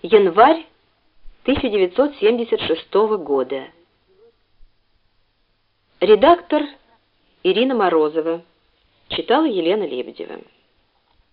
Январь 1976 года. Редактор Ирина Морозова. Читала Елена Лебедева.